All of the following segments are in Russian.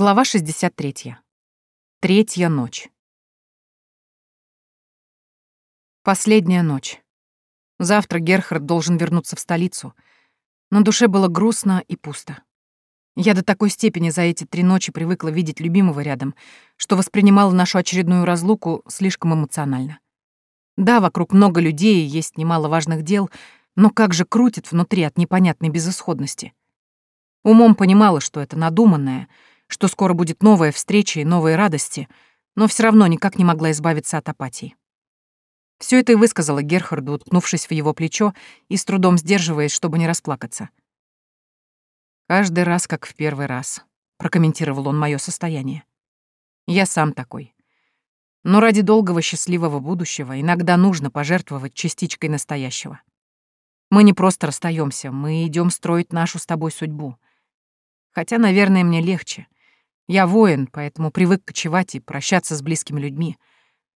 Глава 63. Третья ночь. Последняя ночь. Завтра Герхард должен вернуться в столицу. На душе было грустно и пусто. Я до такой степени за эти три ночи привыкла видеть любимого рядом, что воспринимала нашу очередную разлуку слишком эмоционально. Да, вокруг много людей, есть немало важных дел, но как же крутит внутри от непонятной безысходности. Умом понимала, что это надуманное, что скоро будет новая встреча и новые радости, но все равно никак не могла избавиться от апатии. Все это и высказала Герхарду, уткнувшись в его плечо и с трудом сдерживаясь, чтобы не расплакаться. «Каждый раз, как в первый раз», — прокомментировал он мое состояние. «Я сам такой. Но ради долгого счастливого будущего иногда нужно пожертвовать частичкой настоящего. Мы не просто расстаемся, мы идем строить нашу с тобой судьбу. Хотя, наверное, мне легче. Я воин, поэтому привык кочевать и прощаться с близкими людьми.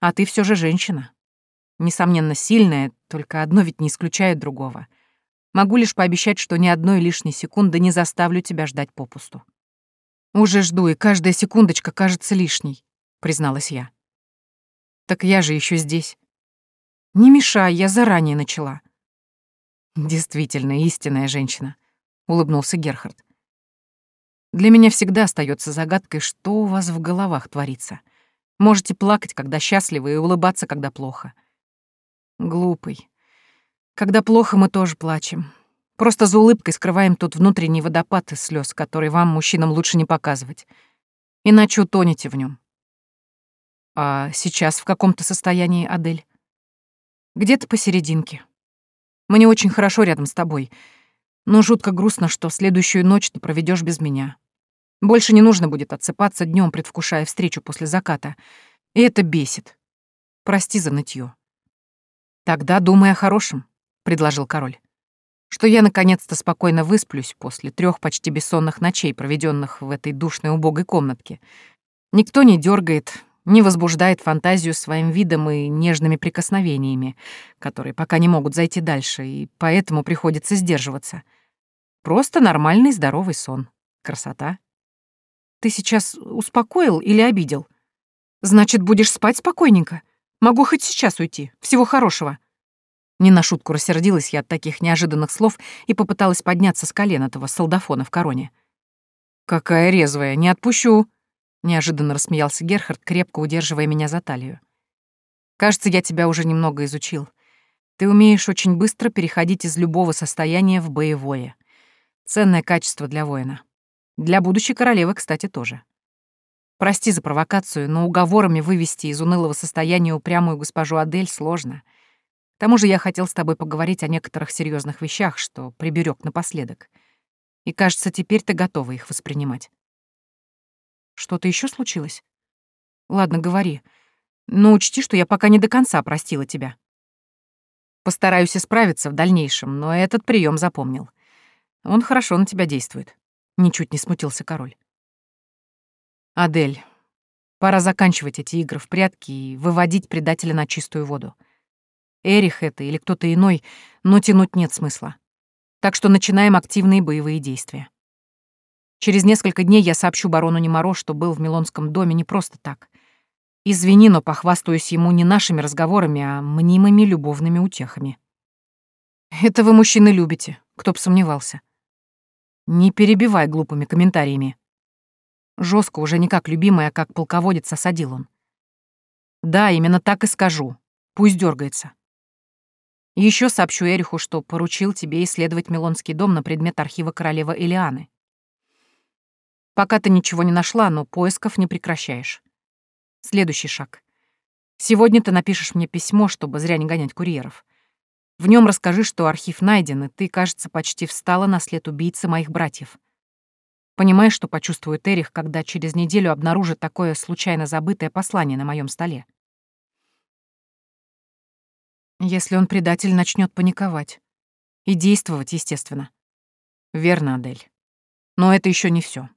А ты все же женщина. Несомненно, сильная, только одно ведь не исключает другого. Могу лишь пообещать, что ни одной лишней секунды не заставлю тебя ждать попусту. Уже жду, и каждая секундочка кажется лишней, призналась я. Так я же еще здесь. Не мешай, я заранее начала. Действительно, истинная женщина, улыбнулся Герхард. Для меня всегда остается загадкой, что у вас в головах творится. Можете плакать, когда счастливы, и улыбаться, когда плохо. Глупый. Когда плохо, мы тоже плачем. Просто за улыбкой скрываем тот внутренний водопад из слез, который вам, мужчинам, лучше не показывать. Иначе утонете в нем. А сейчас в каком-то состоянии, Адель? Где-то посерединке. Мне очень хорошо рядом с тобой, но жутко грустно, что следующую ночь ты проведешь без меня. Больше не нужно будет отсыпаться днем, предвкушая встречу после заката. И это бесит. Прости за нытье. Тогда думай о хорошем, предложил король. Что я наконец-то спокойно высплюсь после трех почти бессонных ночей, проведенных в этой душной убогой комнатке. Никто не дергает, не возбуждает фантазию своим видом и нежными прикосновениями, которые пока не могут зайти дальше, и поэтому приходится сдерживаться. Просто нормальный здоровый сон. Красота. Ты сейчас успокоил или обидел? Значит, будешь спать спокойненько? Могу хоть сейчас уйти. Всего хорошего. Не на шутку рассердилась я от таких неожиданных слов и попыталась подняться с колен этого солдафона в короне. «Какая резвая, не отпущу!» Неожиданно рассмеялся Герхард, крепко удерживая меня за талию. «Кажется, я тебя уже немного изучил. Ты умеешь очень быстро переходить из любого состояния в боевое. Ценное качество для воина. Для будущей королевы, кстати, тоже. Прости за провокацию, но уговорами вывести из унылого состояния упрямую госпожу Адель сложно. К тому же я хотел с тобой поговорить о некоторых серьезных вещах, что приберег напоследок. И, кажется, теперь ты готова их воспринимать. Что-то еще случилось? Ладно, говори. Но учти, что я пока не до конца простила тебя. Постараюсь исправиться в дальнейшем, но этот прием запомнил. Он хорошо на тебя действует. Ничуть не смутился король. Адель, пора заканчивать эти игры в прятки и выводить предателя на чистую воду. Эрих это или кто-то иной, но тянуть нет смысла. Так что начинаем активные боевые действия. Через несколько дней я сообщу барону Немаро, что был в Милонском доме не просто так. Извини, но похвастаюсь ему не нашими разговорами, а мнимыми любовными утехами. Это вы, мужчины, любите, кто б сомневался. Не перебивай глупыми комментариями. Жестко, уже не как любимая, а как полководец осадил он. Да, именно так и скажу. Пусть дергается. Еще сообщу Эриху, что поручил тебе исследовать Милонский дом на предмет архива королевы Элианы. Пока ты ничего не нашла, но поисков не прекращаешь. Следующий шаг. Сегодня ты напишешь мне письмо, чтобы зря не гонять курьеров. В нем расскажи, что архив найден, и ты, кажется, почти встала на след убийцы моих братьев. Понимаешь, что почувствует Эрих, когда через неделю обнаружит такое случайно забытое послание на моем столе? Если он предатель, начнет паниковать. И действовать, естественно. Верно, Адель. Но это еще не все.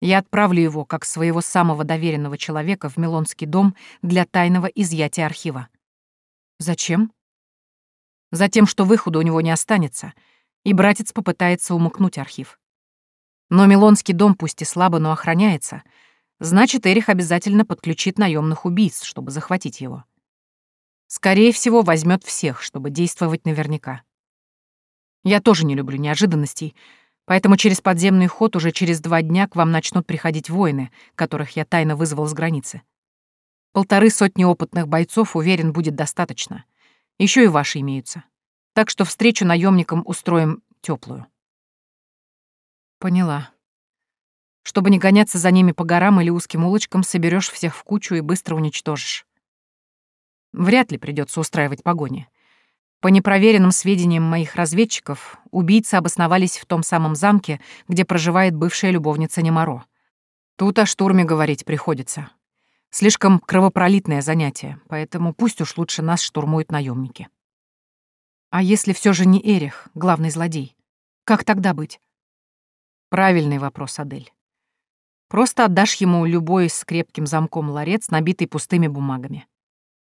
Я отправлю его, как своего самого доверенного человека, в Милонский дом для тайного изъятия архива. Зачем? Затем, что выхода у него не останется, и братец попытается умыкнуть архив. Но Милонский дом пусть и слабо, но охраняется. Значит, Эрих обязательно подключит наемных убийц, чтобы захватить его. Скорее всего, возьмет всех, чтобы действовать наверняка. Я тоже не люблю неожиданностей, поэтому через подземный ход уже через два дня к вам начнут приходить воины, которых я тайно вызвал с границы. Полторы сотни опытных бойцов, уверен, будет достаточно. Еще и ваши имеются. Так что встречу наемникам устроим теплую. Поняла. Чтобы не гоняться за ними по горам или узким улочкам, соберешь всех в кучу и быстро уничтожишь. Вряд ли придется устраивать погони. По непроверенным сведениям моих разведчиков, убийцы обосновались в том самом замке, где проживает бывшая любовница Немаро. Тут о штурме говорить приходится. Слишком кровопролитное занятие, поэтому пусть уж лучше нас штурмуют наемники. А если все же не Эрих, главный злодей? Как тогда быть? Правильный вопрос, Адель. Просто отдашь ему любой с крепким замком ларец, набитый пустыми бумагами.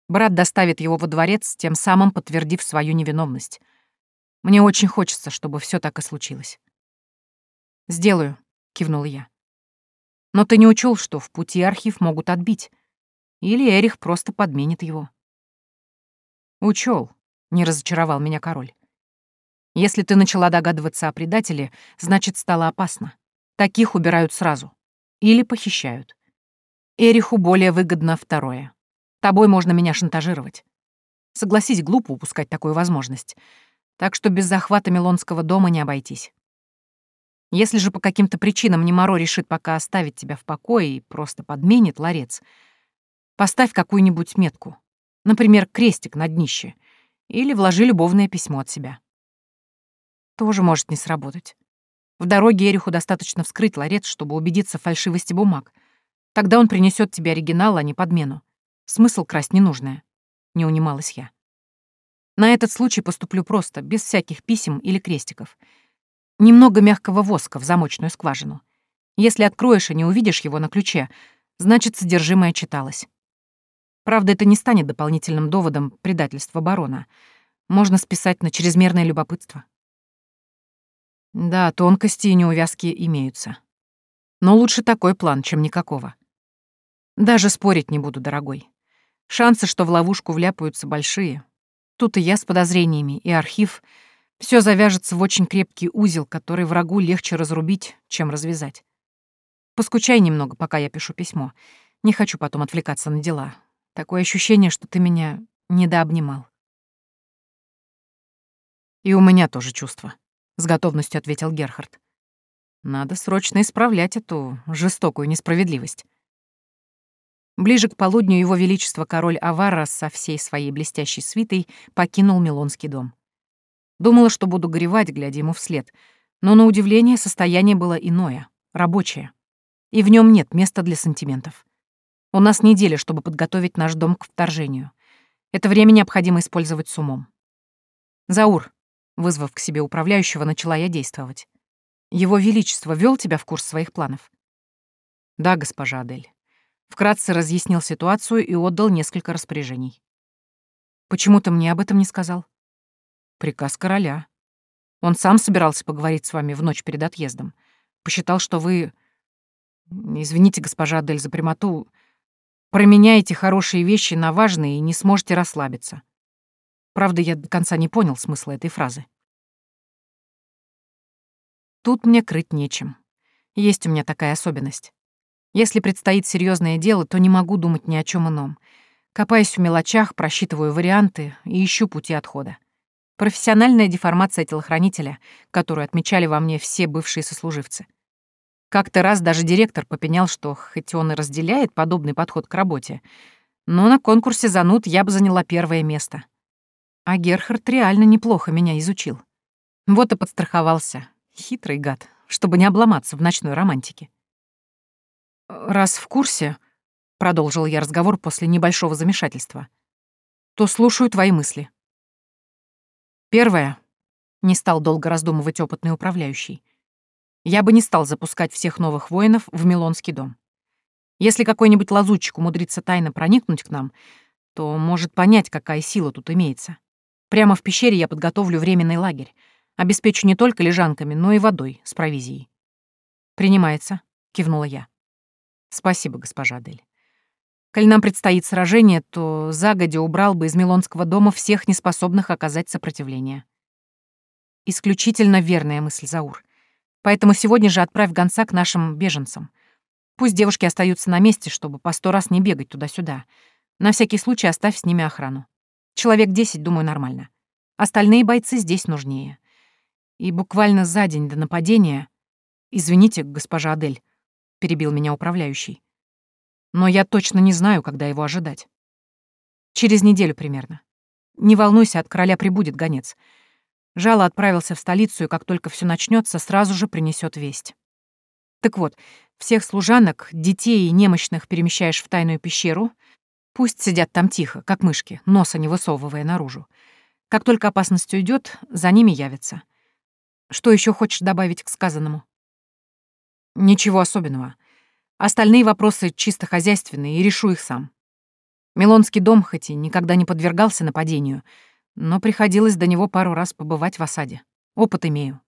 Брат доставит его во дворец, тем самым подтвердив свою невиновность. Мне очень хочется, чтобы все так и случилось. «Сделаю», — кивнул я. «Но ты не учел, что в пути архив могут отбить. Или Эрих просто подменит его». Учел, не разочаровал меня король. Если ты начала догадываться о предателе, значит, стало опасно. Таких убирают сразу. Или похищают. Эриху более выгодно второе. Тобой можно меня шантажировать. Согласись, глупо упускать такую возможность. Так что без захвата Милонского дома не обойтись. Если же по каким-то причинам Немаро решит пока оставить тебя в покое и просто подменит ларец, поставь какую-нибудь метку. Например, крестик на днище. Или вложи любовное письмо от себя тоже может не сработать. В дороге Эриху достаточно вскрыть ларец, чтобы убедиться в фальшивости бумаг. Тогда он принесет тебе оригинал, а не подмену. Смысл красть ненужное. Не унималась я. На этот случай поступлю просто, без всяких писем или крестиков. Немного мягкого воска в замочную скважину. Если откроешь и не увидишь его на ключе, значит, содержимое читалось. Правда, это не станет дополнительным доводом предательства барона. Можно списать на чрезмерное любопытство. Да, тонкости и неувязки имеются. Но лучше такой план, чем никакого. Даже спорить не буду, дорогой. Шансы, что в ловушку вляпаются, большие. Тут и я с подозрениями, и архив. Все завяжется в очень крепкий узел, который врагу легче разрубить, чем развязать. Поскучай немного, пока я пишу письмо. Не хочу потом отвлекаться на дела. Такое ощущение, что ты меня недообнимал. И у меня тоже чувство с готовностью ответил Герхард. Надо срочно исправлять эту жестокую несправедливость. Ближе к полудню его величество король Авара со всей своей блестящей свитой покинул Милонский дом. Думала, что буду горевать, глядя ему вслед, но на удивление состояние было иное, рабочее. И в нем нет места для сантиментов. У нас неделя, чтобы подготовить наш дом к вторжению. Это время необходимо использовать с умом. Заур, Вызвав к себе управляющего, начала я действовать. Его Величество вел тебя в курс своих планов? Да, госпожа Адель. Вкратце разъяснил ситуацию и отдал несколько распоряжений. Почему ты мне об этом не сказал? Приказ короля. Он сам собирался поговорить с вами в ночь перед отъездом. Посчитал, что вы... Извините, госпожа Адель, за прямоту. Променяете хорошие вещи на важные и не сможете расслабиться. Правда, я до конца не понял смысла этой фразы. Тут мне крыть нечем. Есть у меня такая особенность. Если предстоит серьезное дело, то не могу думать ни о чем ином. Копаюсь в мелочах, просчитываю варианты и ищу пути отхода. Профессиональная деформация телохранителя, которую отмечали во мне все бывшие сослуживцы. Как-то раз даже директор попенял, что хоть он и разделяет подобный подход к работе, но на конкурсе зануд я бы заняла первое место. А Герхард реально неплохо меня изучил. Вот и подстраховался. Хитрый гад, чтобы не обломаться в ночной романтике. «Раз в курсе», — продолжил я разговор после небольшого замешательства, «то слушаю твои мысли». Первое. Не стал долго раздумывать опытный управляющий. Я бы не стал запускать всех новых воинов в Милонский дом. Если какой-нибудь лазутчик умудрится тайно проникнуть к нам, то может понять, какая сила тут имеется. Прямо в пещере я подготовлю временный лагерь. Обеспечу не только лежанками, но и водой с провизией. «Принимается», — кивнула я. «Спасибо, госпожа Адель. Коль нам предстоит сражение, то загодя убрал бы из Милонского дома всех неспособных оказать сопротивление». Исключительно верная мысль, Заур. Поэтому сегодня же отправь гонца к нашим беженцам. Пусть девушки остаются на месте, чтобы по сто раз не бегать туда-сюда. На всякий случай оставь с ними охрану. Человек десять, думаю, нормально. Остальные бойцы здесь нужнее. И буквально за день до нападения... Извините, госпожа Адель, перебил меня управляющий. Но я точно не знаю, когда его ожидать. Через неделю примерно. Не волнуйся, от короля прибудет гонец. Жало отправился в столицу, и как только все начнется, сразу же принесет весть. Так вот, всех служанок, детей и немощных перемещаешь в тайную пещеру. Пусть сидят там тихо, как мышки, носа не высовывая наружу. Как только опасность уйдет, за ними явятся. Что еще хочешь добавить к сказанному? Ничего особенного. Остальные вопросы чисто хозяйственные, и решу их сам. Милонский дом хоть и никогда не подвергался нападению, но приходилось до него пару раз побывать в осаде. Опыт имею.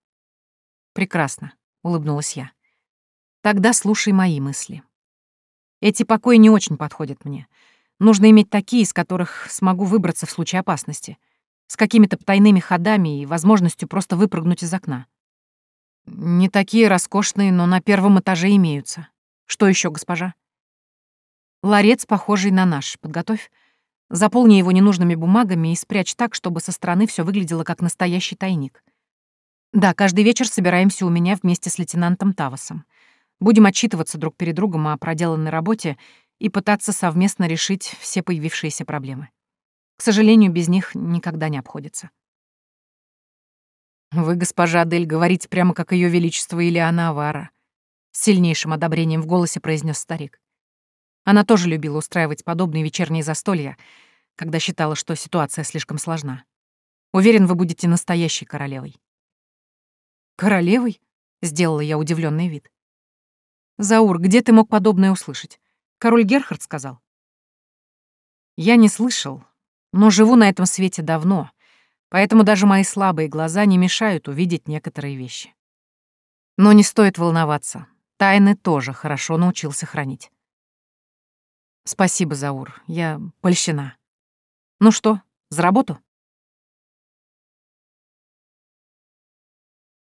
Прекрасно, улыбнулась я. Тогда слушай мои мысли. Эти покои не очень подходят мне. Нужно иметь такие, из которых смогу выбраться в случае опасности, с какими-то потайными ходами и возможностью просто выпрыгнуть из окна. Не такие роскошные, но на первом этаже имеются. Что еще, госпожа? Ларец, похожий на наш, подготовь. Заполни его ненужными бумагами и спрячь так, чтобы со стороны все выглядело как настоящий тайник. Да, каждый вечер собираемся у меня вместе с лейтенантом Тавасом. Будем отчитываться друг перед другом о проделанной работе и пытаться совместно решить все появившиеся проблемы. К сожалению, без них никогда не обходится. «Вы, госпожа Адель, говорите прямо как Ее Величество Илиана Авара», — с сильнейшим одобрением в голосе произнес старик. Она тоже любила устраивать подобные вечерние застолья, когда считала, что ситуация слишком сложна. Уверен, вы будете настоящей королевой. «Королевой?» — сделала я удивленный вид. «Заур, где ты мог подобное услышать? Король Герхард сказал?» «Я не слышал, но живу на этом свете давно, поэтому даже мои слабые глаза не мешают увидеть некоторые вещи. Но не стоит волноваться, тайны тоже хорошо научился хранить». «Спасибо, Заур, я польщена. Ну что, за работу?»